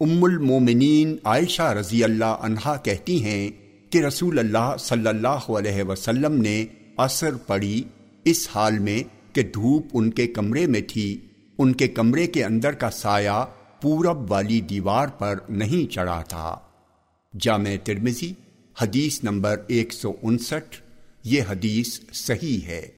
ام المومنین عائشہ رضی اللہ عنہا کہتی ہیں کہ رسول اللہ صلی اللہ علیہ وسلم نے اثر پڑی اس حال میں کہ دھوپ ان کے کمرے میں تھی۔ ان کے کمرے کے اندر کا سایہ پورب والی دیوار پر نہیں چڑھا تھا۔ جامع ترمزی حدیث نمبر ایک سو انسٹھ، یہ حدیث صحیح ہے۔